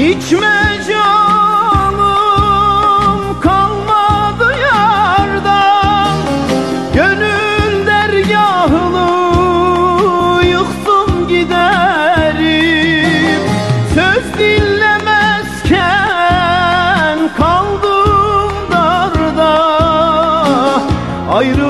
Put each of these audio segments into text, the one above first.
İçme canım kalmadı yardan Gönül dergahını yıktım giderim. Söz dinlemezken kaldım darda. Ayrı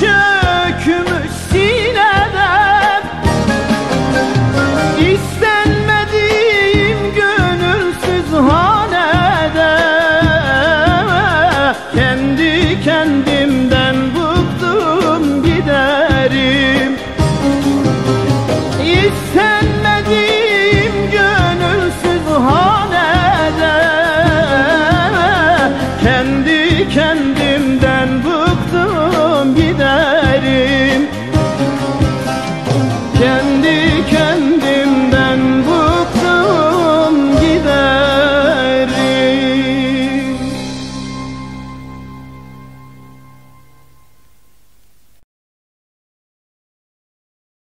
future. can